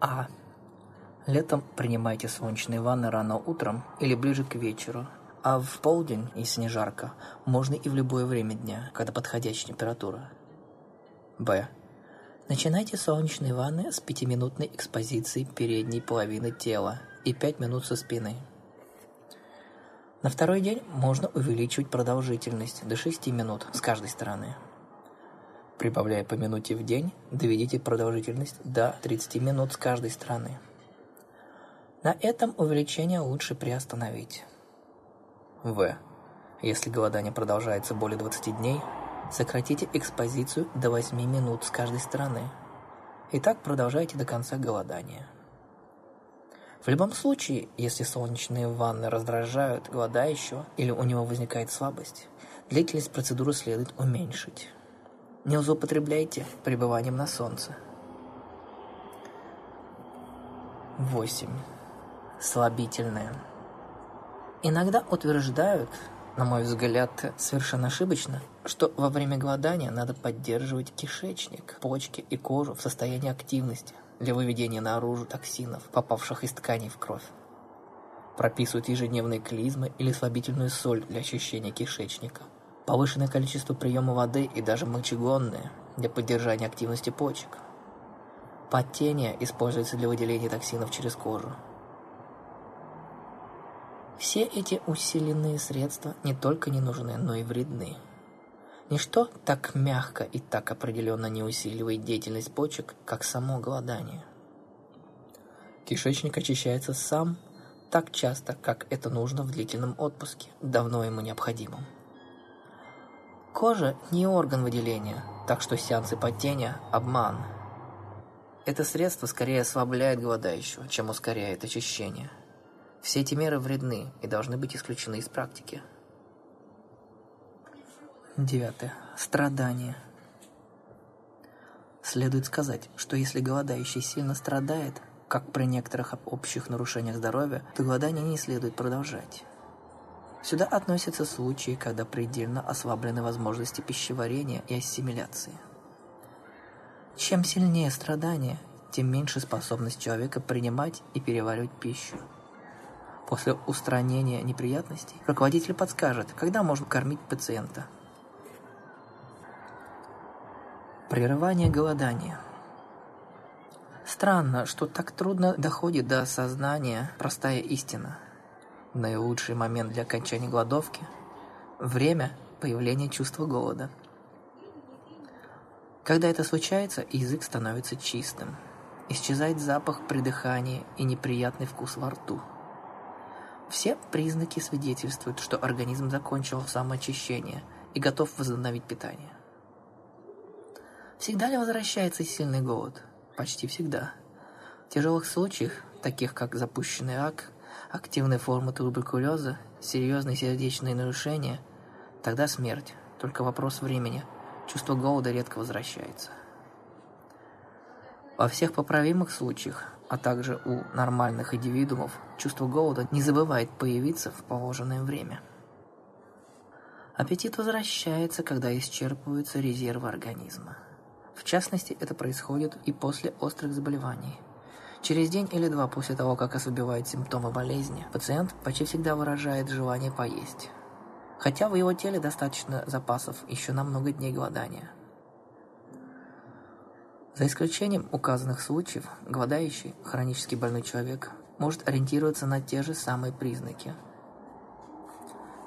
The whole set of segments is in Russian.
А. Летом принимайте солнечные ванны рано утром или ближе к вечеру, а в полдень, если не жарко, можно и в любое время дня, когда подходящая температура. Б. Начинайте солнечные ванны с пятиминутной экспозицией передней половины тела и 5 минут со спины. На второй день можно увеличивать продолжительность до 6 минут с каждой стороны. Прибавляя по минуте в день, доведите продолжительность до 30 минут с каждой стороны. На этом увеличение лучше приостановить. В. Если голодание продолжается более 20 дней, сократите экспозицию до 8 минут с каждой стороны. И так продолжайте до конца голодания. В любом случае, если солнечные ванны раздражают голодающего или у него возникает слабость, длительность процедуры следует уменьшить. Не злоупотребляйте пребыванием на солнце. 8 слабительное. Иногда утверждают, на мой взгляд, совершенно ошибочно, что во время голодания надо поддерживать кишечник, почки и кожу в состоянии активности для выведения наружу токсинов, попавших из тканей в кровь. Прописывают ежедневные клизмы или слабительную соль для очищения кишечника. Повышенное количество приема воды и даже мочегонные для поддержания активности почек. Потение используется для выделения токсинов через кожу. Все эти усиленные средства не только не нужны, но и вредны. Ничто так мягко и так определенно не усиливает деятельность почек, как само голодание. Кишечник очищается сам так часто, как это нужно в длительном отпуске, давно ему необходимом. Кожа не орган выделения, так что сеансы потения – обман. Это средство скорее ослабляет голодающего, чем ускоряет очищение – все эти меры вредны и должны быть исключены из практики. Девятое. Страдание. Следует сказать, что если голодающий сильно страдает, как при некоторых общих нарушениях здоровья, то голодание не следует продолжать. Сюда относятся случаи, когда предельно ослаблены возможности пищеварения и ассимиляции. Чем сильнее страдание, тем меньше способность человека принимать и переваривать пищу. После устранения неприятностей руководитель подскажет, когда можно кормить пациента. Прерывание голодания. Странно, что так трудно доходит до сознания простая истина. Наилучший момент для окончания голодовки – время появления чувства голода. Когда это случается, язык становится чистым. Исчезает запах при дыхании и неприятный вкус во рту. Все признаки свидетельствуют, что организм закончил самоочищение и готов возобновить питание. Всегда ли возвращается сильный голод? Почти всегда. В тяжелых случаях, таких как запущенный рак, активные формы туберкулеза, серьезные сердечные нарушения, тогда смерть, только вопрос времени. Чувство голода редко возвращается. Во всех поправимых случаях а также у нормальных индивидуумов, чувство голода не забывает появиться в положенное время. Аппетит возвращается, когда исчерпываются резервы организма. В частности, это происходит и после острых заболеваний. Через день или два после того, как ослабевают симптомы болезни, пациент почти всегда выражает желание поесть. Хотя в его теле достаточно запасов еще на много дней голодания – за исключением указанных случаев, голодающий, хронически больной человек может ориентироваться на те же самые признаки.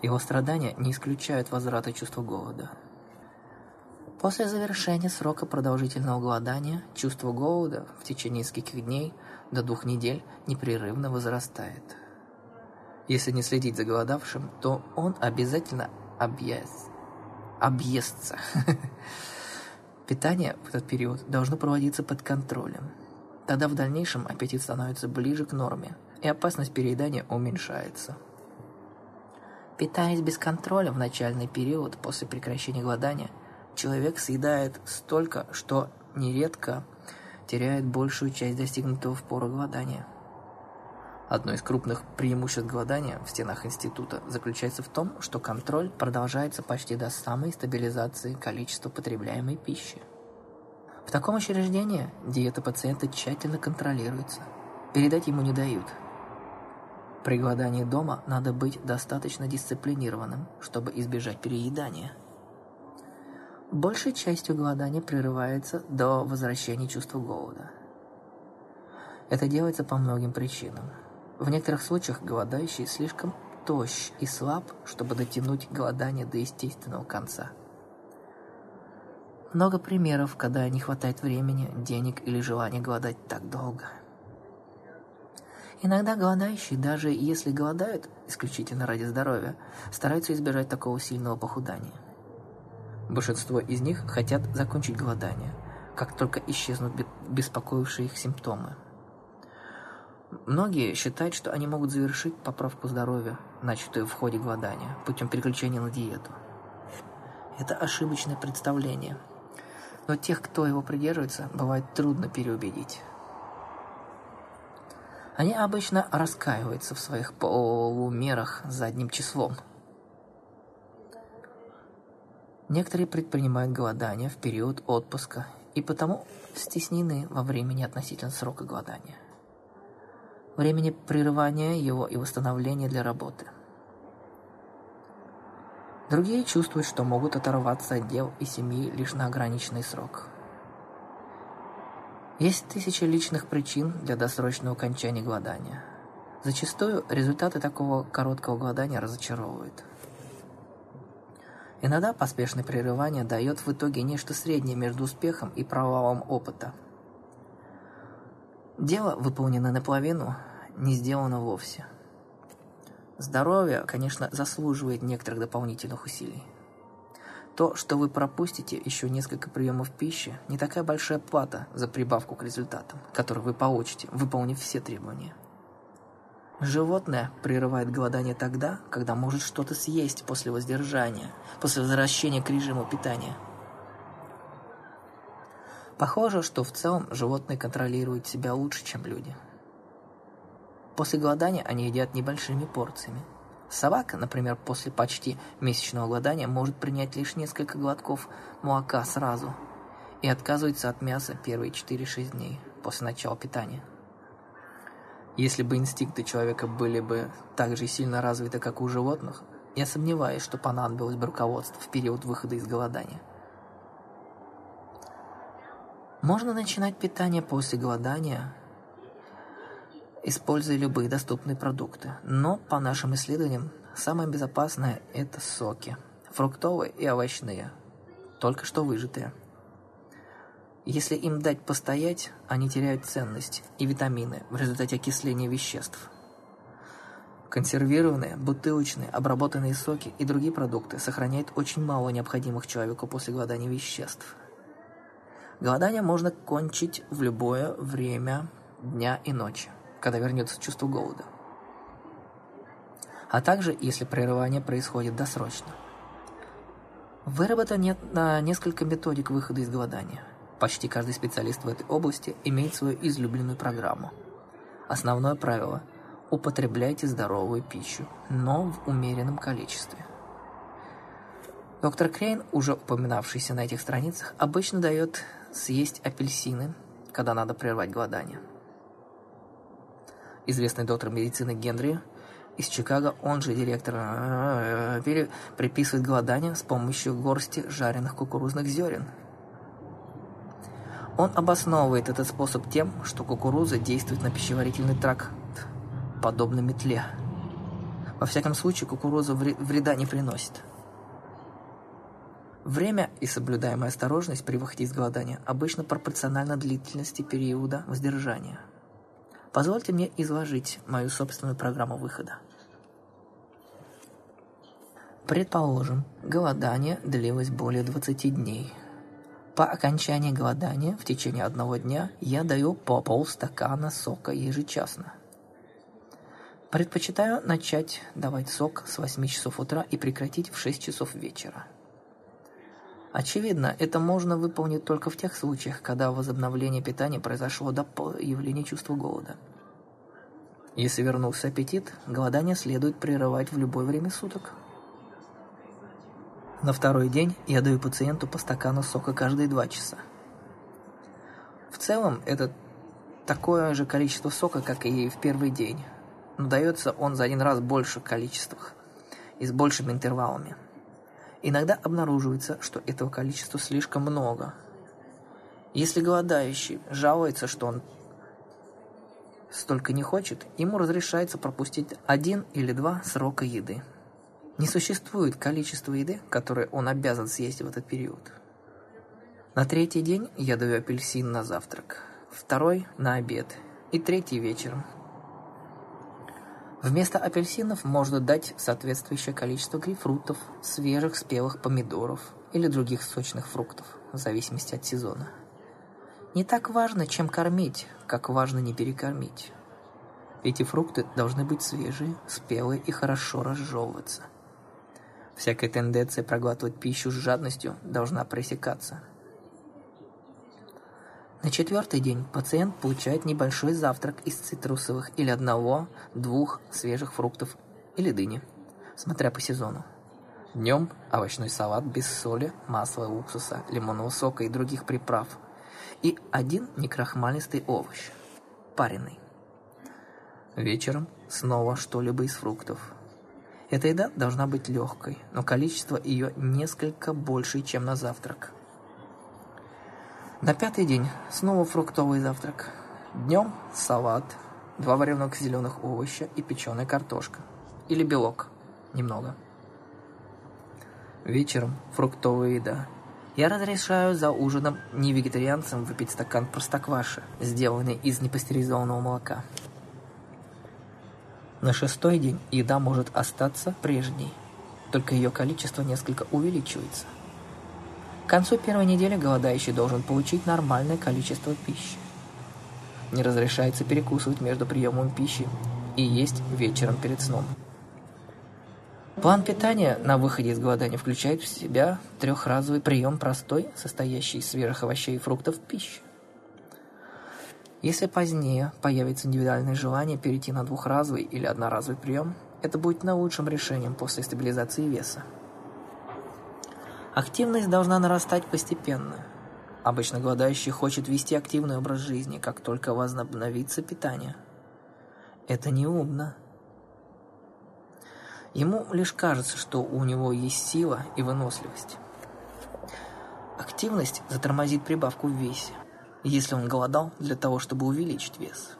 Его страдания не исключают возврата чувства голода. После завершения срока продолжительного голодания чувство голода в течение нескольких дней до двух недель непрерывно возрастает. Если не следить за голодавшим, то он обязательно объест, объестся. Питание в этот период должно проводиться под контролем. Тогда в дальнейшем аппетит становится ближе к норме, и опасность переедания уменьшается. Питаясь без контроля в начальный период после прекращения голодания, человек съедает столько, что нередко теряет большую часть достигнутого в пору голодания. Одно из крупных преимуществ голодания в стенах института заключается в том, что контроль продолжается почти до самой стабилизации количества потребляемой пищи. В таком учреждении диета пациента тщательно контролируется. Передать ему не дают. При голодании дома надо быть достаточно дисциплинированным, чтобы избежать переедания. Большей частью голодание прерывается до возвращения чувства голода. Это делается по многим причинам. В некоторых случаях голодающий слишком тощ и слаб, чтобы дотянуть голодание до естественного конца. Много примеров, когда не хватает времени, денег или желания голодать так долго. Иногда голодающие, даже если голодают исключительно ради здоровья, стараются избежать такого сильного похудания. Большинство из них хотят закончить голодание, как только исчезнут беспокоившие их симптомы. Многие считают, что они могут завершить поправку здоровья, начатую в ходе голодания, путем переключения на диету. Это ошибочное представление. Но тех, кто его придерживается, бывает трудно переубедить. Они обычно раскаиваются в своих полумерах задним числом. Некоторые предпринимают голодание в период отпуска и потому стеснены во времени относительно срока голодания времени прерывания его и восстановления для работы. Другие чувствуют, что могут оторваться от дел и семьи лишь на ограниченный срок. Есть тысячи личных причин для досрочного окончания голодания. Зачастую результаты такого короткого голодания разочаровывают. Иногда поспешное прерывание дает в итоге нечто среднее между успехом и провалом опыта – Дело выполнено наполовину, не сделано вовсе. Здоровье, конечно, заслуживает некоторых дополнительных усилий. То, что вы пропустите еще несколько приемов пищи, не такая большая плата за прибавку к результатам, которые вы получите, выполнив все требования. Животное прерывает голодание тогда, когда может что-то съесть после воздержания, после возвращения к режиму питания – Похоже, что в целом животные контролируют себя лучше, чем люди. После голодания они едят небольшими порциями. Собака, например, после почти месячного голодания может принять лишь несколько глотков молока сразу и отказывается от мяса первые 4-6 дней после начала питания. Если бы инстинкты человека были бы так же сильно развиты, как у животных, я сомневаюсь, что понадобилось бы руководство в период выхода из голодания – можно начинать питание после голодания, используя любые доступные продукты. Но, по нашим исследованиям, самое безопасное – это соки. Фруктовые и овощные. Только что выжатые. Если им дать постоять, они теряют ценность и витамины в результате окисления веществ. Консервированные, бутылочные, обработанные соки и другие продукты сохраняют очень мало необходимых человеку после голодания веществ – Голодание можно кончить в любое время дня и ночи, когда вернется чувство голода. А также, если прерывание происходит досрочно. Выработано несколько методик выхода из голодания. Почти каждый специалист в этой области имеет свою излюбленную программу. Основное правило – употребляйте здоровую пищу, но в умеренном количестве. Доктор Крейн, уже упоминавшийся на этих страницах, обычно дает съесть апельсины, когда надо прервать голодание. Известный доктор медицины Генри из Чикаго, он же директор, э, приписывает голодание с помощью горсти жареных кукурузных зерен. Он обосновывает этот способ тем, что кукуруза действует на пищеварительный тракт, подобно метле. Во всяком случае, кукуруза вреда не приносит. Время и соблюдаемая осторожность при выходе из голодания обычно пропорционально длительности периода воздержания. Позвольте мне изложить мою собственную программу выхода. Предположим, голодание длилось более 20 дней. По окончании голодания в течение одного дня я даю по полстакана сока ежечасно. Предпочитаю начать давать сок с 8 часов утра и прекратить в 6 часов вечера. Очевидно, это можно выполнить только в тех случаях, когда возобновление питания произошло до появления чувства голода. Если вернулся аппетит, голодание следует прерывать в любое время суток. На второй день я даю пациенту по стакану сока каждые два часа. В целом, это такое же количество сока, как и в первый день, но дается он за один раз больше количествах и с большими интервалами. Иногда обнаруживается, что этого количества слишком много. Если голодающий жалуется, что он столько не хочет, ему разрешается пропустить один или два срока еды. Не существует количества еды, которое он обязан съесть в этот период. На третий день я даю апельсин на завтрак, второй – на обед и третий – вечером. Вместо апельсинов можно дать соответствующее количество грейпфрутов, свежих спелых помидоров или других сочных фруктов, в зависимости от сезона. Не так важно, чем кормить, как важно не перекормить. Эти фрукты должны быть свежие, спелые и хорошо разжевываться. Всякая тенденция проглатывать пищу с жадностью должна пресекаться. На четвертый день пациент получает небольшой завтрак из цитрусовых или одного-двух свежих фруктов или дыни, смотря по сезону. Днем овощной салат без соли, масла, уксуса, лимонного сока и других приправ – и один некрахмалистый овощ, пареный. Вечером снова что-либо из фруктов. Эта еда должна быть легкой, но количество ее несколько больше, чем на завтрак. На пятый день снова фруктовый завтрак. Днем салат, два вареных зеленых овоща и печеная картошка. Или белок, немного. Вечером фруктовая еда я разрешаю за ужином не вегетарианцам выпить стакан простокваши, сделанный из непастеризованного молока. На шестой день еда может остаться прежней, только ее количество несколько увеличивается. К концу первой недели голодающий должен получить нормальное количество пищи. Не разрешается перекусывать между приемом пищи и есть вечером перед сном. План питания на выходе из голодания включает в себя трехразовый прием простой, состоящий из свежих овощей и фруктов пищи. Если позднее появится индивидуальное желание перейти на двухразовый или одноразовый прием, это будет наилучшим решением после стабилизации веса. Активность должна нарастать постепенно. Обычно голодающий хочет вести активный образ жизни, как только возобновится питание. Это неумно. Ему лишь кажется, что у него есть сила и выносливость. Активность затормозит прибавку в весе, если он голодал для того, чтобы увеличить вес.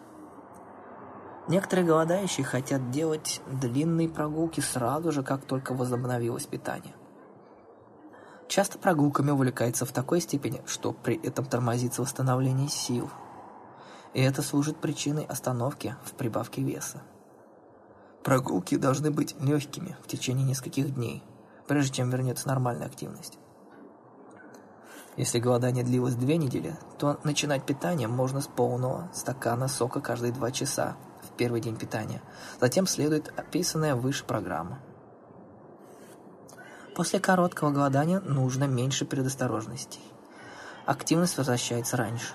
Некоторые голодающие хотят делать длинные прогулки сразу же, как только возобновилось питание. Часто прогулками увлекается в такой степени, что при этом тормозится восстановление сил. И это служит причиной остановки в прибавке веса. Прогулки должны быть легкими в течение нескольких дней, прежде чем вернется нормальная активность. Если голодание длилось две недели, то начинать питание можно с полного стакана сока каждые два часа в первый день питания. Затем следует описанная выше программа. После короткого голодания нужно меньше предосторожностей. Активность возвращается раньше.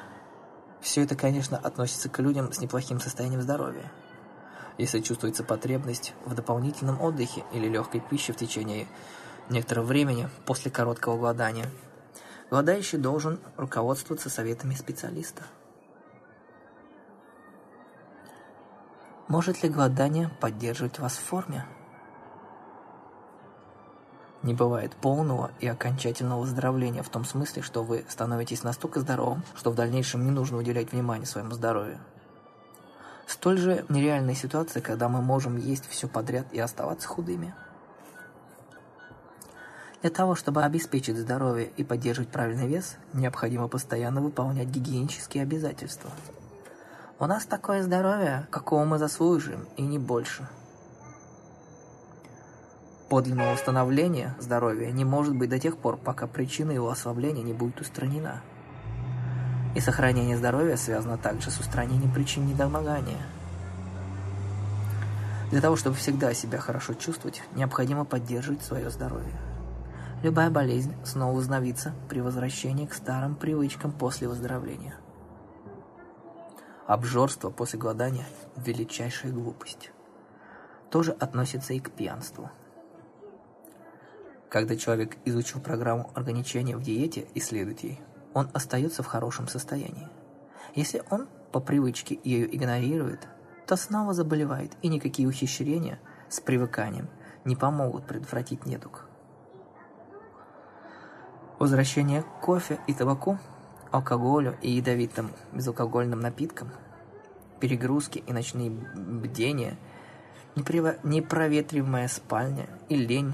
Все это, конечно, относится к людям с неплохим состоянием здоровья. Если чувствуется потребность в дополнительном отдыхе или легкой пище в течение некоторого времени после короткого голодания, голодающий должен руководствоваться советами специалиста. Может ли голодание поддерживать вас в форме? Не бывает полного и окончательного выздоровления в том смысле, что вы становитесь настолько здоровым, что в дальнейшем не нужно уделять внимание своему здоровью. Столь же нереальная ситуация, когда мы можем есть все подряд и оставаться худыми. Для того, чтобы обеспечить здоровье и поддерживать правильный вес, необходимо постоянно выполнять гигиенические обязательства. У нас такое здоровье, какого мы заслуживаем, и не больше. Подлинного восстановления здоровья не может быть до тех пор, пока причина его ослабления не будет устранена. И сохранение здоровья связано также с устранением причин недомогания. Для того, чтобы всегда себя хорошо чувствовать, необходимо поддерживать свое здоровье. Любая болезнь снова возновится при возвращении к старым привычкам после выздоровления. Обжорство после голодания – величайшая глупость. Тоже относится и к пьянству. Когда человек изучил программу ограничения в диете и следует ей, он остается в хорошем состоянии. Если он по привычке ее игнорирует, то снова заболевает, и никакие ухищрения с привыканием не помогут предотвратить недуг. Возвращение к кофе и табаку, алкоголю и ядовитым безалкогольным напиткам, перегрузки и ночные бдения, непроветриваемая спальня и лень,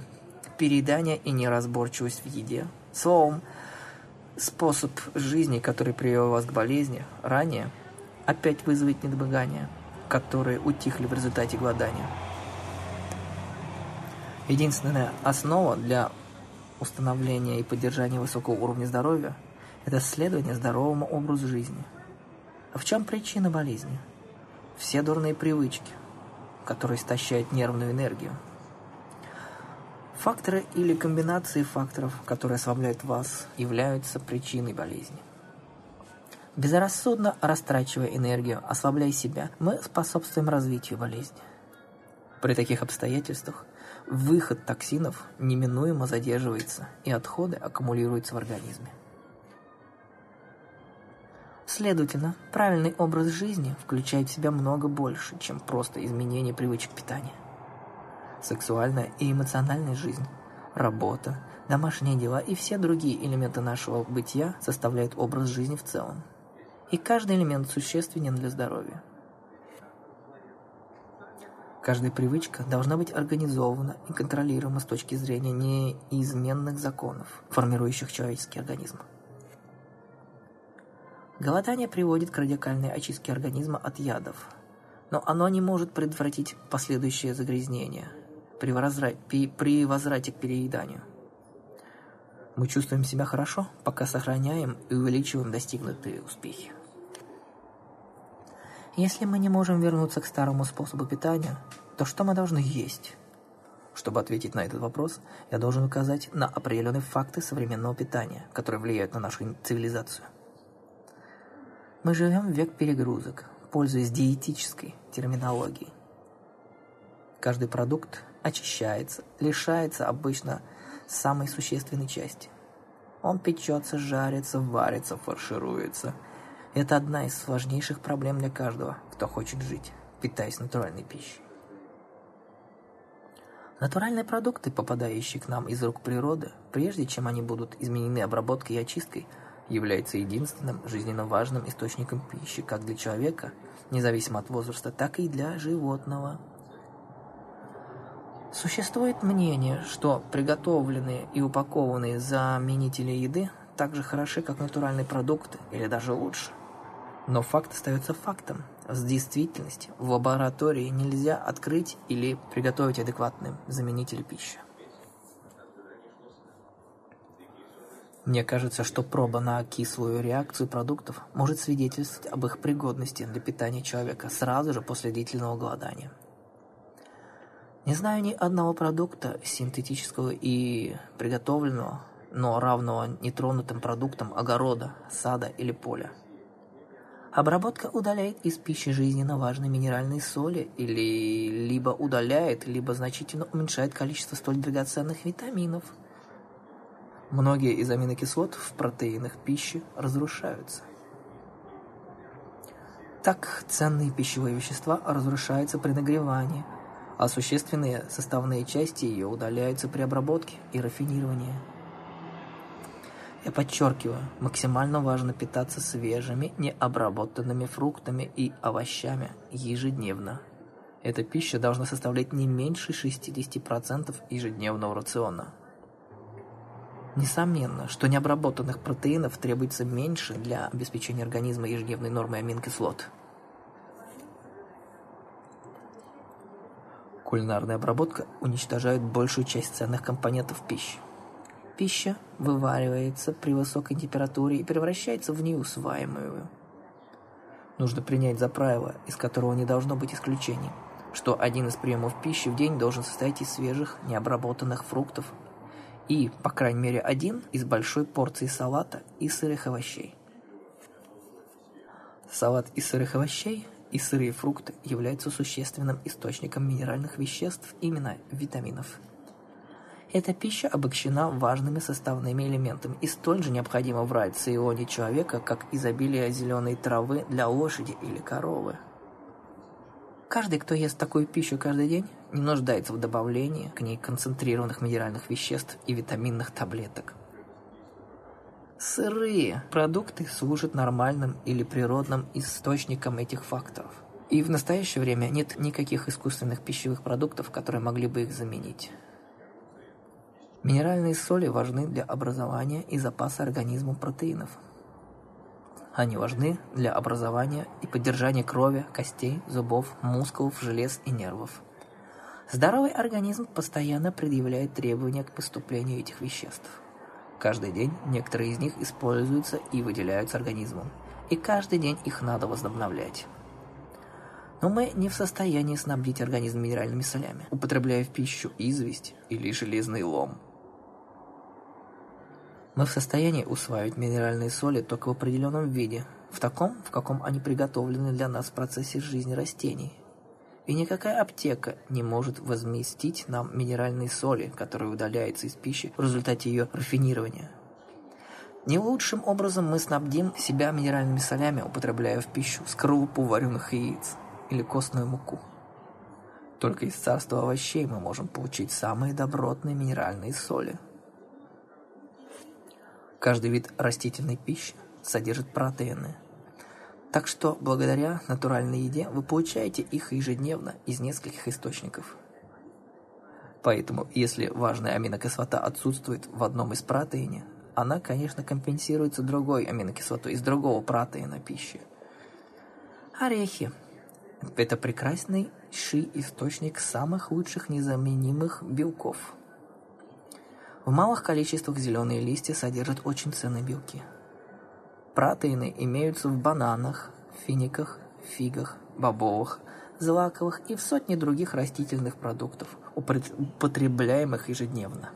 переедание и неразборчивость в еде. Словом, способ жизни, который привел вас к болезни ранее, опять вызовет недомогание, которые утихли в результате голодания. Единственная основа для установления и поддержания высокого уровня здоровья – это следование здоровому образу жизни. А в чем причина болезни? Все дурные привычки, которые истощают нервную энергию. Факторы или комбинации факторов, которые ослабляют вас, являются причиной болезни. Безрассудно растрачивая энергию, ослабляя себя, мы способствуем развитию болезни. При таких обстоятельствах выход токсинов неминуемо задерживается, и отходы аккумулируются в организме. Следовательно, правильный образ жизни включает в себя много больше, чем просто изменение привычек питания. Сексуальная и эмоциональная жизнь, работа, домашние дела и все другие элементы нашего бытия составляют образ жизни в целом. И каждый элемент существенен для здоровья. Каждая привычка должна быть организована и контролируема с точки зрения неизменных законов, формирующих человеческий организм. Голодание приводит к радикальной очистке организма от ядов, но оно не может предотвратить последующее загрязнение при, возврате, при возврате к перееданию. Мы чувствуем себя хорошо, пока сохраняем и увеличиваем достигнутые успехи. Если мы не можем вернуться к старому способу питания, то что мы должны есть? Чтобы ответить на этот вопрос, я должен указать на определенные факты современного питания, которые влияют на нашу цивилизацию. Мы живем в век перегрузок, пользуясь диетической терминологией. Каждый продукт очищается, лишается обычно самой существенной части. Он печется, жарится, варится, фаршируется – это одна из важнейших проблем для каждого, кто хочет жить, питаясь натуральной пищей. Натуральные продукты, попадающие к нам из рук природы, прежде чем они будут изменены обработкой и очисткой, являются единственным жизненно важным источником пищи как для человека, независимо от возраста, так и для животного. Существует мнение, что приготовленные и упакованные заменители еды так же хороши, как натуральные продукты, или даже лучше – но факт остается фактом. С действительности в лаборатории нельзя открыть или приготовить адекватный заменитель пищи. Мне кажется, что проба на кислую реакцию продуктов может свидетельствовать об их пригодности для питания человека сразу же после длительного голодания. Не знаю ни одного продукта синтетического и приготовленного, но равного нетронутым продуктам огорода, сада или поля – Обработка удаляет из пищи жизненно важные минеральные соли или либо удаляет, либо значительно уменьшает количество столь драгоценных витаминов. Многие из аминокислот в протеинах пищи разрушаются. Так ценные пищевые вещества разрушаются при нагревании, а существенные составные части ее удаляются при обработке и рафинировании. Я подчеркиваю, максимально важно питаться свежими, необработанными фруктами и овощами ежедневно. Эта пища должна составлять не меньше 60% ежедневного рациона. Несомненно, что необработанных протеинов требуется меньше для обеспечения организма ежедневной нормой аминокислот. Кулинарная обработка уничтожает большую часть ценных компонентов пищи. Пища вываривается при высокой температуре и превращается в неусваиваемую. Нужно принять за правило, из которого не должно быть исключений, что один из приемов пищи в день должен состоять из свежих, необработанных фруктов и, по крайней мере, один из большой порции салата и сырых овощей. Салат из сырых овощей и сырые фрукты являются существенным источником минеральных веществ, именно витаминов – Эта пища обогащена важными составными элементами и столь же необходима в рационе человека, как изобилие зеленой травы для лошади или коровы. Каждый, кто ест такую пищу каждый день, не нуждается в добавлении к ней концентрированных минеральных веществ и витаминных таблеток. Сырые продукты служат нормальным или природным источником этих факторов. И в настоящее время нет никаких искусственных пищевых продуктов, которые могли бы их заменить. Минеральные соли важны для образования и запаса организму протеинов. Они важны для образования и поддержания крови, костей, зубов, мускулов, желез и нервов. Здоровый организм постоянно предъявляет требования к поступлению этих веществ. Каждый день некоторые из них используются и выделяются организмом, и каждый день их надо возобновлять. Но мы не в состоянии снабдить организм минеральными солями, употребляя в пищу известь или железный лом. Мы в состоянии усваивать минеральные соли только в определенном виде, в таком, в каком они приготовлены для нас в процессе жизни растений. И никакая аптека не может возместить нам минеральные соли, которые удаляются из пищи в результате ее рафинирования. Не лучшим образом мы снабдим себя минеральными солями, употребляя в пищу скорлупу вареных яиц или костную муку. Только из царства овощей мы можем получить самые добротные минеральные соли – Каждый вид растительной пищи содержит протеины. Так что благодаря натуральной еде вы получаете их ежедневно из нескольких источников. Поэтому, если важная аминокислота отсутствует в одном из протеине, она, конечно, компенсируется другой аминокислотой из другого протеина пищи. Орехи – это прекрасный источник самых лучших незаменимых белков – в малых количествах зеленые листья содержат очень ценные белки. Протеины имеются в бананах, финиках, фигах, бобовых, злаковых и в сотне других растительных продуктов, употребляемых ежедневно.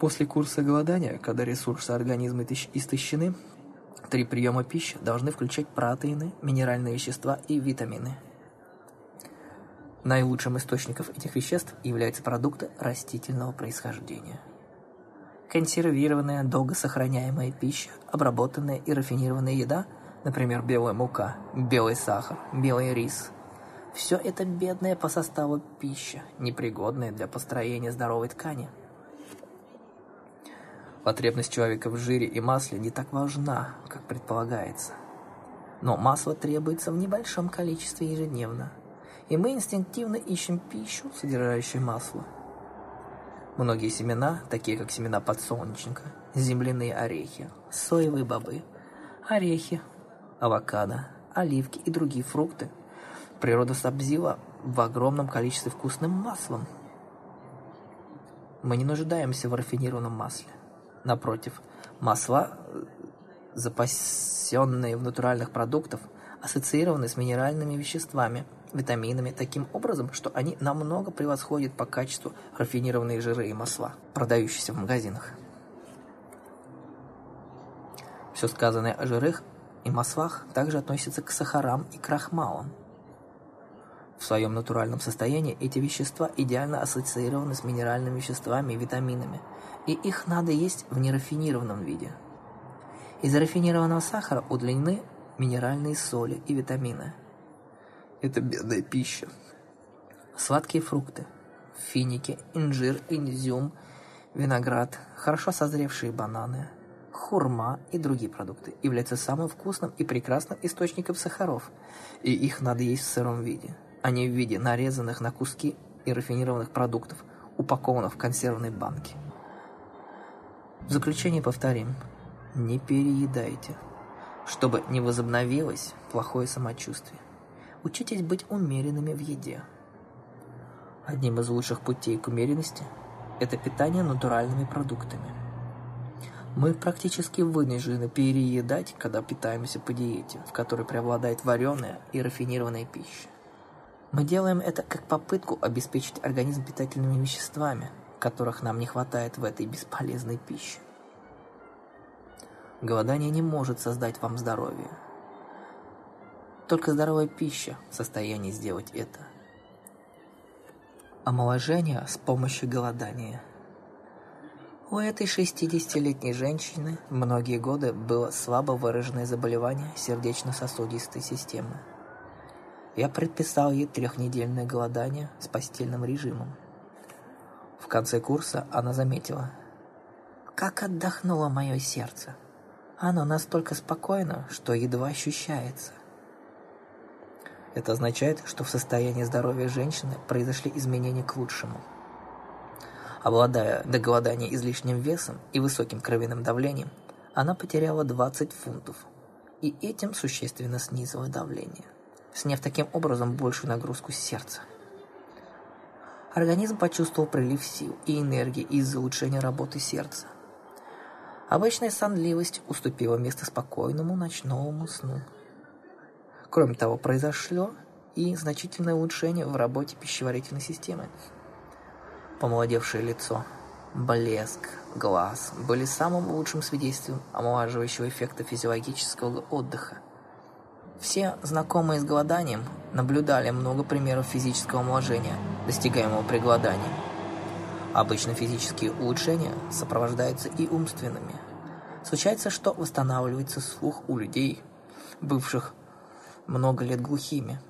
После курса голодания, когда ресурсы организма истощены, три приема пищи должны включать протеины, минеральные вещества и витамины – Наилучшим источником этих веществ являются продукты растительного происхождения. Консервированная, долго сохраняемая пища, обработанная и рафинированная еда, например, белая мука, белый сахар, белый рис – все это бедная по составу пища, непригодная для построения здоровой ткани. Потребность человека в жире и масле не так важна, как предполагается. Но масло требуется в небольшом количестве ежедневно – и мы инстинктивно ищем пищу, содержащую масло. Многие семена, такие как семена подсолнечника, земляные орехи, соевые бобы, орехи, авокадо, оливки и другие фрукты, природа снабдила в огромном количестве вкусным маслом. Мы не нуждаемся в рафинированном масле. Напротив, масла, запасенные в натуральных продуктах, ассоциированы с минеральными веществами – витаминами таким образом, что они намного превосходят по качеству рафинированные жиры и масла, продающиеся в магазинах. Все сказанное о жирах и маслах также относится к сахарам и крахмалам. В своем натуральном состоянии эти вещества идеально ассоциированы с минеральными веществами и витаминами, и их надо есть в нерафинированном виде. Из рафинированного сахара удлинены минеральные соли и витамины – это бедная пища. Сладкие фрукты, финики, инжир, изюм, виноград, хорошо созревшие бананы, хурма и другие продукты. Являются самым вкусным и прекрасным источником сахаров, и их надо есть в сыром виде, а не в виде нарезанных на куски и рафинированных продуктов, упакованных в консервные банки. В заключение повторим, не переедайте, чтобы не возобновилось плохое самочувствие учитесь быть умеренными в еде. Одним из лучших путей к умеренности – это питание натуральными продуктами. Мы практически вынуждены переедать, когда питаемся по диете, в которой преобладает вареная и рафинированная пища. Мы делаем это как попытку обеспечить организм питательными веществами, которых нам не хватает в этой бесполезной пище. Голодание не может создать вам здоровье, только здоровая пища в состоянии сделать это. Омоложение с помощью голодания. У этой 60-летней женщины многие годы было слабо выраженное заболевание сердечно-сосудистой системы. Я предписал ей трехнедельное голодание с постельным режимом. В конце курса она заметила, как отдохнуло мое сердце. Оно настолько спокойно, что едва ощущается. Это означает, что в состоянии здоровья женщины произошли изменения к лучшему. Обладая до голодания излишним весом и высоким кровяным давлением, она потеряла 20 фунтов и этим существенно снизила давление, сняв таким образом большую нагрузку сердца. Организм почувствовал прилив сил и энергии из-за улучшения работы сердца. Обычная сонливость уступила место спокойному ночному сну. Кроме того, произошло и значительное улучшение в работе пищеварительной системы. Помолодевшее лицо, блеск, глаз были самым лучшим свидетельством омолаживающего эффекта физиологического отдыха. Все знакомые с голоданием наблюдали много примеров физического омоложения, достигаемого при голодании. Обычно физические улучшения сопровождаются и умственными. Случается, что восстанавливается слух у людей, бывших много лет глухими.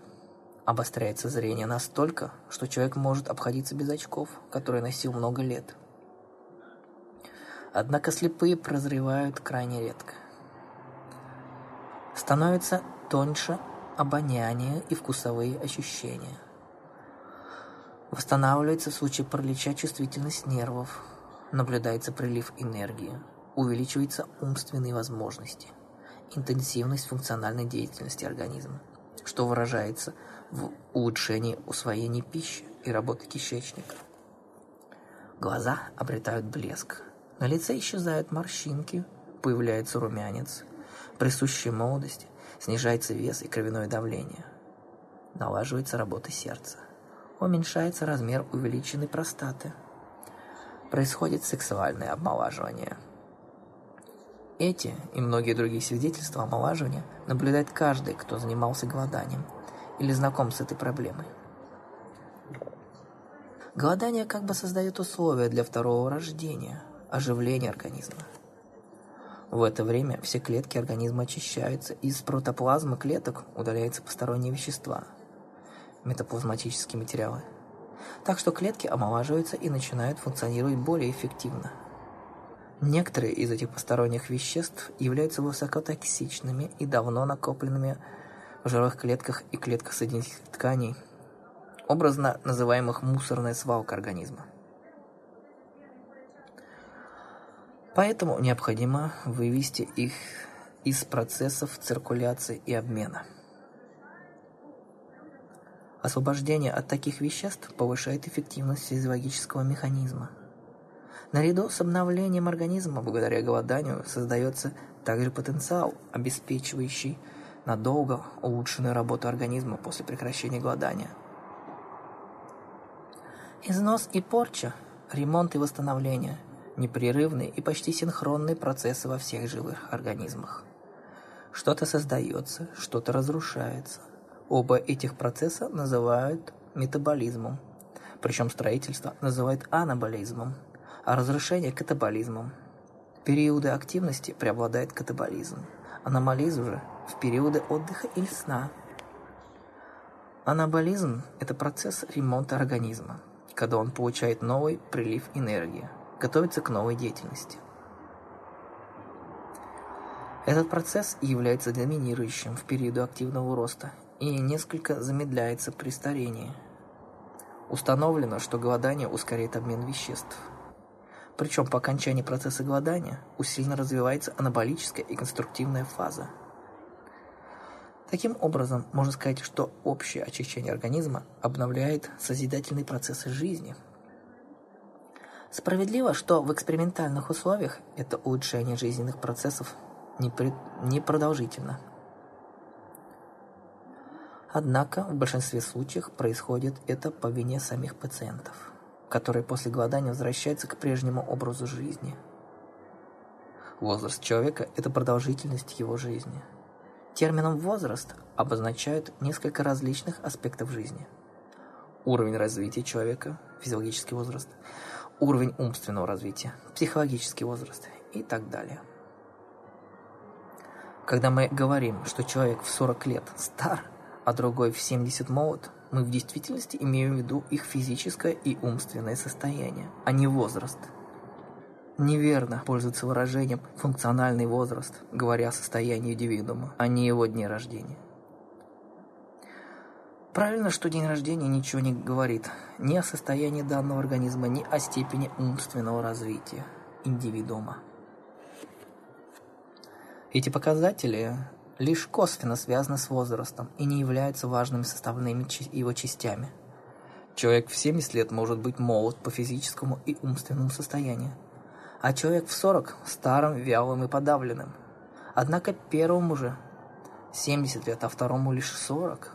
Обостряется зрение настолько, что человек может обходиться без очков, которые носил много лет. Однако слепые прозревают крайне редко. Становится тоньше обоняние и вкусовые ощущения – Восстанавливается в случае паралича чувствительность нервов, наблюдается прилив энергии, увеличиваются умственные возможности, интенсивность функциональной деятельности организма, что выражается в улучшении усвоения пищи и работы кишечника. Глаза обретают блеск, на лице исчезают морщинки, появляется румянец, присущая молодости, снижается вес и кровяное давление, налаживается работа сердца уменьшается размер увеличенной простаты. Происходит сексуальное омолаживание. Эти и многие другие свидетельства омолаживания наблюдает каждый, кто занимался голоданием или знаком с этой проблемой. Голодание как бы создает условия для второго рождения, оживления организма. В это время все клетки организма очищаются, из протоплазмы клеток удаляются посторонние вещества – метаплазматические материалы. Так что клетки омолаживаются и начинают функционировать более эффективно. Некоторые из этих посторонних веществ являются высокотоксичными и давно накопленными в жировых клетках и клетках соединительных тканей, образно называемых мусорная свалка организма. Поэтому необходимо вывести их из процессов циркуляции и обмена. Освобождение от таких веществ повышает эффективность физиологического механизма. Наряду с обновлением организма благодаря голоданию создается также потенциал, обеспечивающий надолго улучшенную работу организма после прекращения голодания. Износ и порча, ремонт и восстановление – непрерывные и почти синхронные процессы во всех живых организмах. Что-то создается, что-то разрушается. Оба этих процесса называют метаболизмом, причем строительство называют анаболизмом, а разрушение – катаболизмом. В периоды активности преобладает катаболизм, аномализм же в периоды отдыха или сна. Анаболизм – это процесс ремонта организма, когда он получает новый прилив энергии, готовится к новой деятельности. Этот процесс является доминирующим в периоды активного роста и несколько замедляется при старении. Установлено, что голодание ускоряет обмен веществ. Причем по окончании процесса голодания усиленно развивается анаболическая и конструктивная фаза. Таким образом, можно сказать, что общее очищение организма обновляет созидательные процессы жизни. Справедливо, что в экспериментальных условиях это улучшение жизненных процессов непродолжительно. Не Однако в большинстве случаев происходит это по вине самих пациентов, которые после голодания возвращаются к прежнему образу жизни. Возраст человека – это продолжительность его жизни. Термином «возраст» обозначают несколько различных аспектов жизни. уровень развития человека, физиологический возраст, уровень умственного развития, психологический возраст и так далее. Когда мы говорим, что человек в 40 лет стар, а другой в 70 молод, мы в действительности имеем в виду их физическое и умственное состояние, а не возраст. Неверно пользоваться выражением «функциональный возраст», говоря о состоянии индивидуума, а не его дне рождения. Правильно, что день рождения ничего не говорит ни о состоянии данного организма, ни о степени умственного развития индивидуума. Эти показатели лишь косвенно связаны с возрастом и не являются важными составными его частями. Человек в 70 лет может быть молод по физическому и умственному состоянию, а человек в 40 – старым, вялым и подавленным. Однако первому же 70 лет, а второму лишь 40.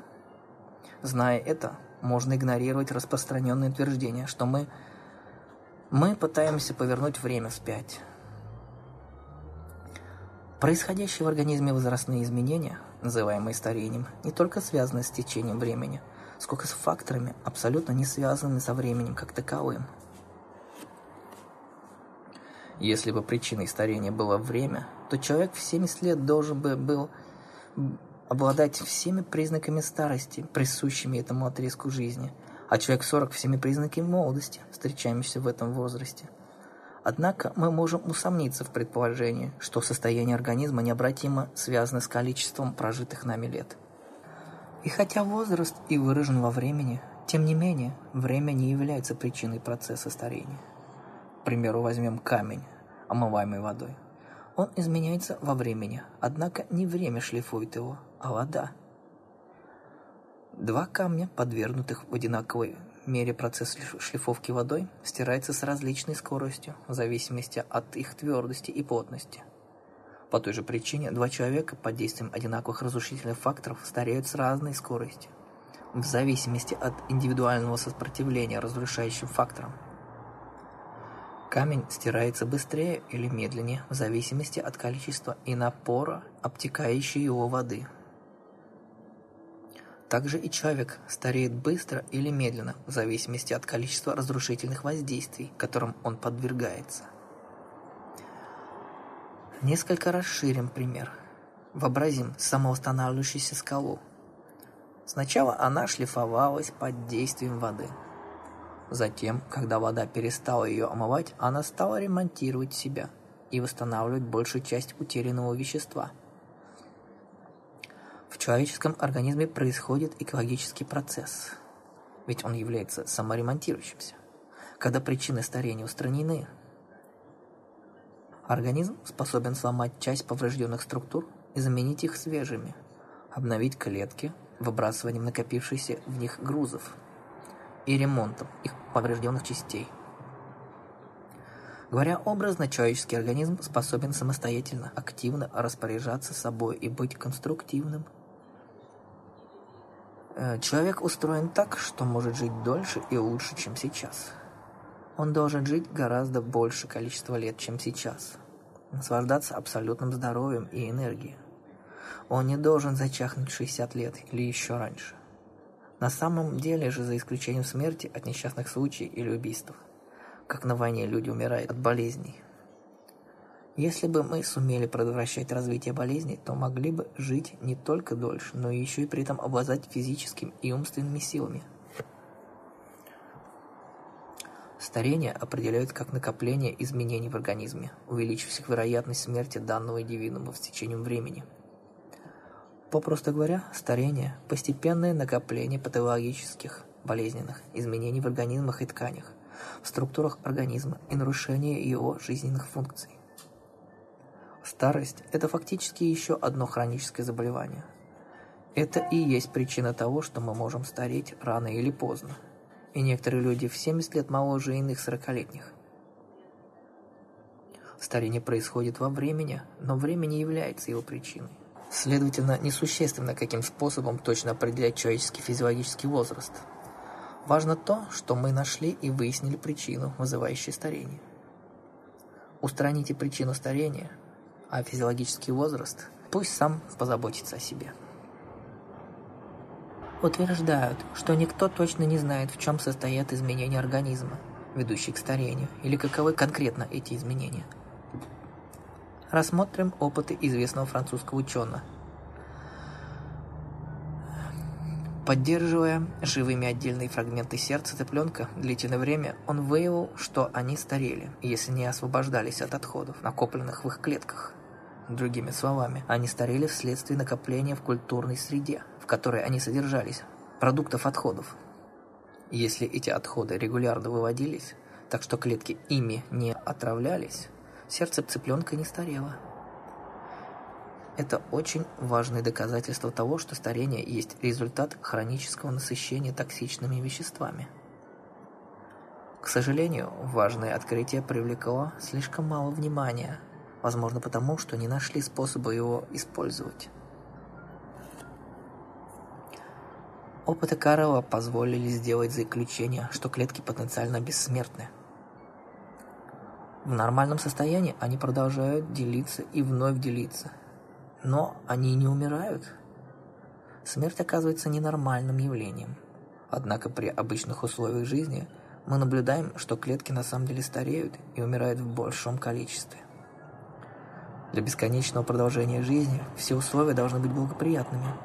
Зная это, можно игнорировать распространенное утверждение, что мы, мы пытаемся повернуть время вспять. Происходящие в организме возрастные изменения, называемые старением, не только связаны с течением времени, сколько с факторами, абсолютно не связанными со временем как таковым. Если бы причиной старения было время, то человек в 70 лет должен бы был обладать всеми признаками старости, присущими этому отрезку жизни, а человек в 40 всеми признаками молодости, встречающимся в этом возрасте. Однако мы можем усомниться в предположении, что состояние организма необратимо связано с количеством прожитых нами лет. И хотя возраст и выражен во времени, тем не менее, время не является причиной процесса старения. К примеру, возьмем камень, омываемый водой. Он изменяется во времени, однако не время шлифует его, а вода. Два камня, подвергнутых в одинаковой мере процесс шлифовки водой стирается с различной скоростью в зависимости от их твердости и плотности. По той же причине два человека под действием одинаковых разрушительных факторов стареют с разной скоростью, в зависимости от индивидуального сопротивления разрушающим факторам. Камень стирается быстрее или медленнее в зависимости от количества и напора обтекающей его воды – также и человек стареет быстро или медленно, в зависимости от количества разрушительных воздействий, которым он подвергается. Несколько расширим пример. Вообразим самоустанавливающуюся скалу. Сначала она шлифовалась под действием воды. Затем, когда вода перестала ее омывать, она стала ремонтировать себя и восстанавливать большую часть утерянного вещества – человеческом организме происходит экологический процесс, ведь он является саморемонтирующимся. Когда причины старения устранены, организм способен сломать часть поврежденных структур и заменить их свежими, обновить клетки выбрасыванием накопившихся в них грузов и ремонтом их поврежденных частей. Говоря образно, человеческий организм способен самостоятельно, активно распоряжаться собой и быть конструктивным – человек устроен так, что может жить дольше и лучше, чем сейчас. Он должен жить гораздо больше количества лет, чем сейчас. Наслаждаться абсолютным здоровьем и энергией. Он не должен зачахнуть 60 лет или еще раньше. На самом деле же, за исключением смерти от несчастных случаев или убийств, как на войне люди умирают от болезней, если бы мы сумели предотвращать развитие болезней, то могли бы жить не только дольше, но еще и при этом обладать физическими и умственными силами. Старение определяют как накопление изменений в организме, увеличивающих вероятность смерти данного индивидуума с течением времени. Попросту говоря, старение – постепенное накопление патологических, болезненных изменений в организмах и тканях, в структурах организма и нарушение его жизненных функций. Старость – это фактически еще одно хроническое заболевание. Это и есть причина того, что мы можем стареть рано или поздно. И некоторые люди в 70 лет моложе иных 40-летних. Старение происходит во времени, но время не является его причиной. Следовательно, несущественно, каким способом точно определять человеческий физиологический возраст. Важно то, что мы нашли и выяснили причину, вызывающую старение. Устраните причину старения – а физиологический возраст пусть сам позаботится о себе. утверждают, что никто точно не знает, в чем состоят изменения организма, ведущие к старению, или каковы конкретно эти изменения. Рассмотрим опыты известного французского ученого. Поддерживая живыми отдельные фрагменты сердца цыпленка длительное время, он выявил, что они старели, если не освобождались от отходов, накопленных в их клетках. Другими словами, они старели вследствие накопления в культурной среде, в которой они содержались, продуктов отходов. Если эти отходы регулярно выводились, так что клетки ими не отравлялись, сердце цыпленка не старело. Это очень важное доказательство того, что старение есть результат хронического насыщения токсичными веществами. К сожалению, важное открытие привлекло слишком мало внимания, возможно потому, что не нашли способа его использовать. Опыты Карова позволили сделать заключение, что клетки потенциально бессмертны. В нормальном состоянии они продолжают делиться и вновь делиться. Но они не умирают. Смерть оказывается ненормальным явлением. Однако при обычных условиях жизни мы наблюдаем, что клетки на самом деле стареют и умирают в большом количестве. Для бесконечного продолжения жизни все условия должны быть благоприятными –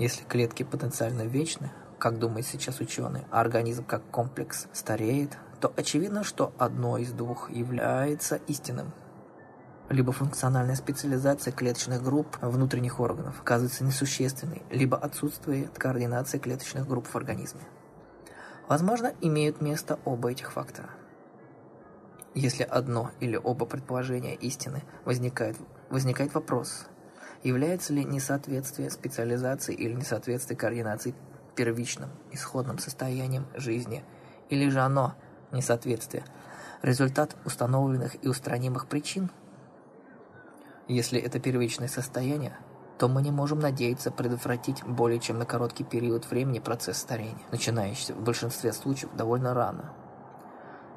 если клетки потенциально вечны, как думает сейчас ученый, а организм как комплекс стареет, то очевидно, что одно из двух является истинным. Либо функциональная специализация клеточных групп внутренних органов оказывается несущественной, либо отсутствие координации клеточных групп в организме. Возможно, имеют место оба этих фактора. Если одно или оба предположения истины, возникает, возникает вопрос – Является ли несоответствие специализации или несоответствие координации первичным, исходным состоянием жизни, или же оно, несоответствие, результат установленных и устранимых причин? Если это первичное состояние, то мы не можем надеяться предотвратить более чем на короткий период времени процесс старения, начинающийся в большинстве случаев довольно рано –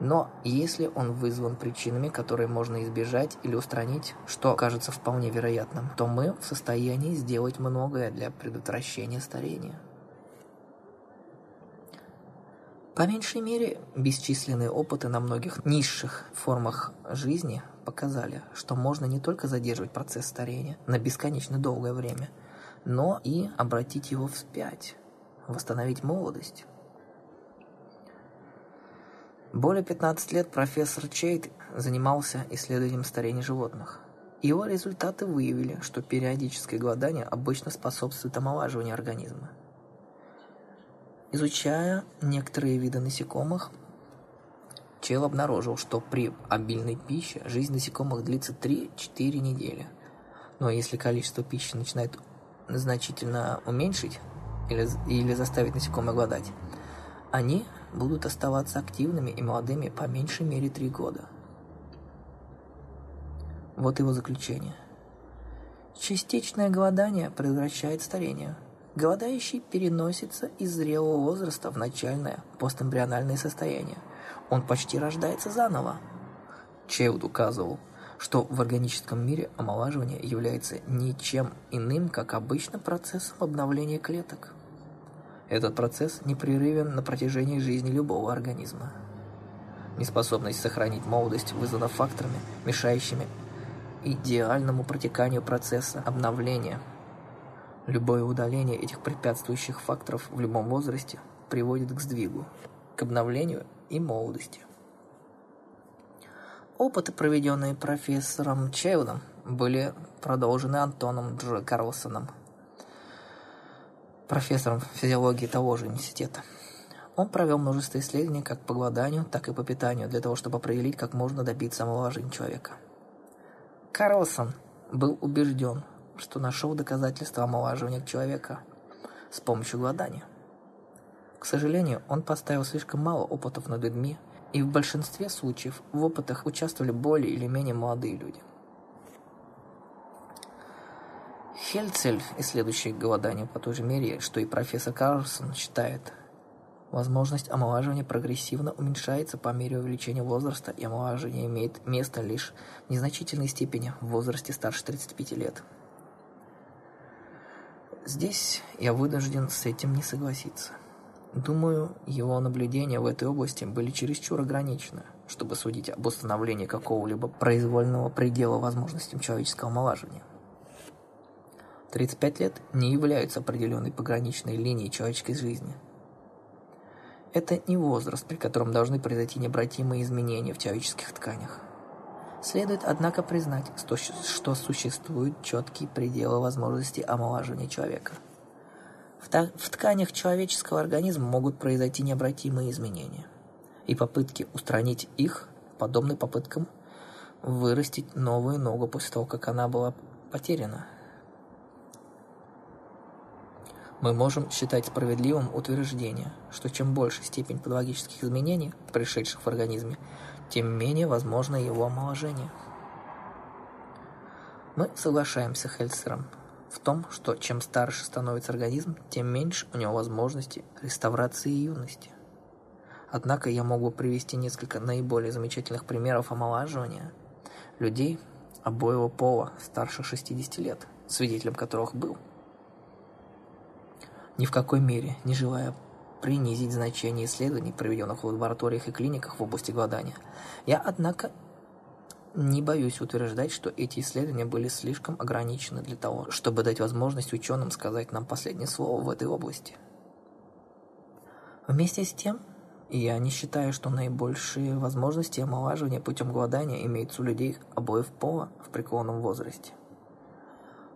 но если он вызван причинами, которые можно избежать или устранить, что кажется вполне вероятным, то мы в состоянии сделать многое для предотвращения старения. По меньшей мере, бесчисленные опыты на многих низших формах жизни показали, что можно не только задерживать процесс старения на бесконечно долгое время, но и обратить его вспять, восстановить молодость. Более 15 лет профессор Чейт занимался исследованием старения животных. Его результаты выявили, что периодическое голодание обычно способствует омолаживанию организма. Изучая некоторые виды насекомых, Чел обнаружил, что при обильной пище жизнь насекомых длится 3-4 недели. Но если количество пищи начинает значительно уменьшить или, или заставить насекомых голодать, они будут оставаться активными и молодыми по меньшей мере три года. Вот его заключение. Частичное голодание предотвращает старение. Голодающий переносится из зрелого возраста в начальное постэмбриональное состояние. Он почти рождается заново. Чеуд указывал, что в органическом мире омолаживание является ничем иным, как обычным процессом обновления клеток. Этот процесс непрерывен на протяжении жизни любого организма. Неспособность сохранить молодость вызвана факторами, мешающими идеальному протеканию процесса обновления. Любое удаление этих препятствующих факторов в любом возрасте приводит к сдвигу, к обновлению и молодости. Опыты, проведенные профессором Чеудом, были продолжены Антоном Дж. Карлсоном – профессором физиологии того же университета. Он провел множество исследований как по голоданию, так и по питанию, для того, чтобы определить, как можно добиться омоложения человека. Карлсон был убежден, что нашел доказательства омолаживания человека с помощью голодания. К сожалению, он поставил слишком мало опытов над людьми, и в большинстве случаев в опытах участвовали более или менее молодые люди – Хельцель, исследующий голодание по той же мере, что и профессор Карлсон, считает, возможность омолаживания прогрессивно уменьшается по мере увеличения возраста, и омолаживание имеет место лишь в незначительной степени в возрасте старше 35 лет. Здесь я вынужден с этим не согласиться. Думаю, его наблюдения в этой области были чересчур ограничены, чтобы судить об установлении какого-либо произвольного предела возможностям человеческого омолаживания. 35 лет не являются определенной пограничной линией человеческой жизни. Это не возраст, при котором должны произойти необратимые изменения в человеческих тканях. Следует, однако, признать, что существуют четкие пределы возможностей омолаживания человека – в тканях человеческого организма могут произойти необратимые изменения, и попытки устранить их подобны попыткам вырастить новую ногу после того, как она была потеряна. Мы можем считать справедливым утверждение, что чем больше степень патологических изменений, пришедших в организме, тем менее возможно его омоложение. Мы соглашаемся с Хельсером – в том, что чем старше становится организм, тем меньше у него возможности реставрации юности. Однако я могу привести несколько наиболее замечательных примеров омолаживания людей обоего пола старше 60 лет, свидетелем которых был. Ни в какой мере не желая принизить значение исследований, проведенных в лабораториях и клиниках в области голодания, я, однако, не боюсь утверждать, что эти исследования были слишком ограничены для того, чтобы дать возможность ученым сказать нам последнее слово в этой области. Вместе с тем, я не считаю, что наибольшие возможности омолаживания путем голодания имеются у людей обоих пола в преклонном возрасте.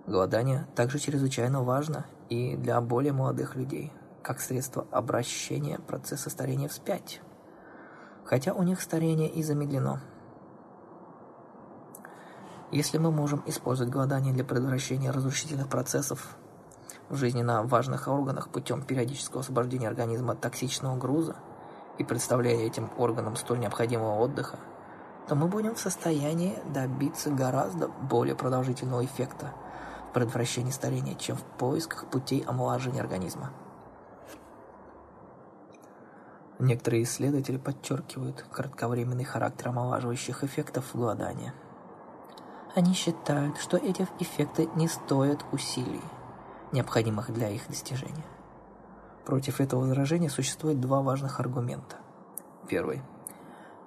Голодание также чрезвычайно важно и для более молодых людей, как средство обращения процесса старения вспять, хотя у них старение и замедлено – если мы можем использовать голодание для предотвращения разрушительных процессов в жизненно важных органах путем периодического освобождения организма от токсичного груза и представляя этим органам столь необходимого отдыха, то мы будем в состоянии добиться гораздо более продолжительного эффекта в предотвращении старения, чем в поисках путей омоложения организма. Некоторые исследователи подчеркивают кратковременный характер омолаживающих эффектов голодания – они считают, что эти эффекты не стоят усилий, необходимых для их достижения. Против этого возражения существует два важных аргумента. Первый.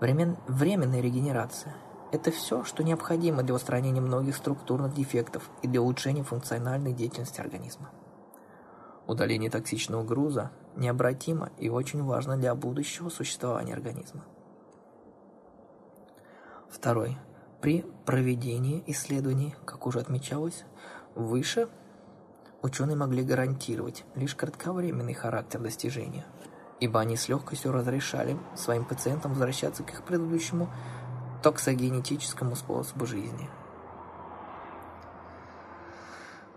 Времен... Временная регенерация – это все, что необходимо для устранения многих структурных дефектов и для улучшения функциональной деятельности организма. Удаление токсичного груза необратимо и очень важно для будущего существования организма. Второй. При проведении исследований, как уже отмечалось выше, ученые могли гарантировать лишь кратковременный характер достижения, ибо они с легкостью разрешали своим пациентам возвращаться к их предыдущему токсогенетическому способу жизни.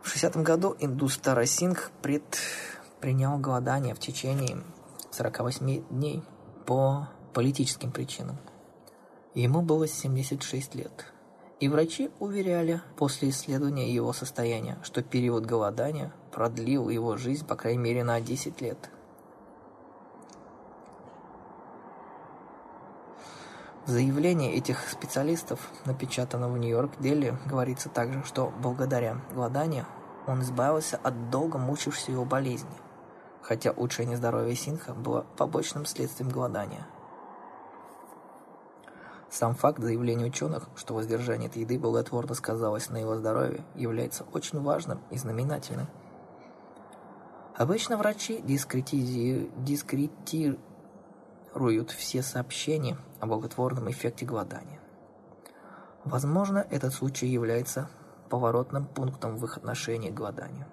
В 60 году индус Тара Сингх предпринял голодание в течение 48 дней по политическим причинам – Ему было 76 лет. И врачи уверяли после исследования его состояния, что период голодания продлил его жизнь по крайней мере на 10 лет. Заявлении этих специалистов, напечатанном в Нью-Йорк Дели, говорится также, что благодаря голоданию он избавился от долго мучившейся его болезни, хотя улучшение здоровья Синха было побочным следствием голодания – сам факт заявления ученых, что воздержание от еды благотворно сказалось на его здоровье, является очень важным и знаменательным. Обычно врачи дискретируют все сообщения о благотворном эффекте голодания. Возможно, этот случай является поворотным пунктом в их отношении к голоданию.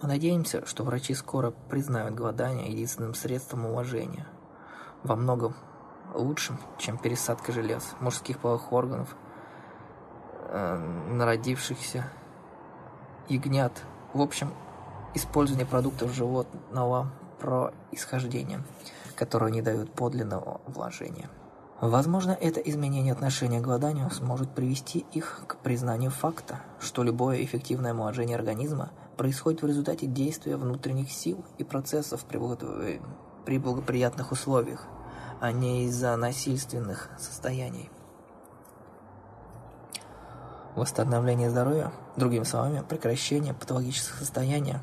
Мы надеемся, что врачи скоро признают голодание единственным средством уважения, во многом лучшим, чем пересадка желез, мужских половых органов, э, народившихся ягнят. В общем, использование продуктов животного происхождения, которые не дают подлинного вложения. Возможно, это изменение отношения к голоданию сможет привести их к признанию факта, что любое эффективное омоложение организма происходит в результате действия внутренних сил и процессов при благоприятных условиях – а не из-за насильственных состояний. Восстановление здоровья, другими словами, прекращение патологического состояния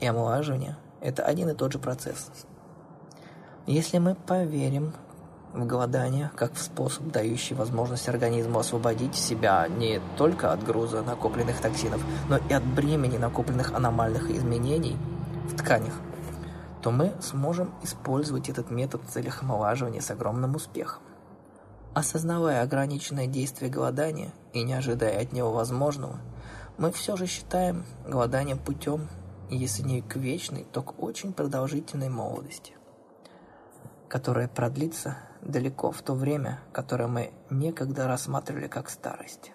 и омолаживание – это один и тот же процесс. Если мы поверим в голодание как в способ, дающий возможность организму освободить себя не только от груза накопленных токсинов, но и от бремени накопленных аномальных изменений в тканях, то мы сможем использовать этот метод в целях омолаживания с огромным успехом. Осознавая ограниченное действие голодания и не ожидая от него возможного, мы все же считаем голодание путем, если не к вечной, то к очень продолжительной молодости, которая продлится далеко в то время, которое мы некогда рассматривали как старость.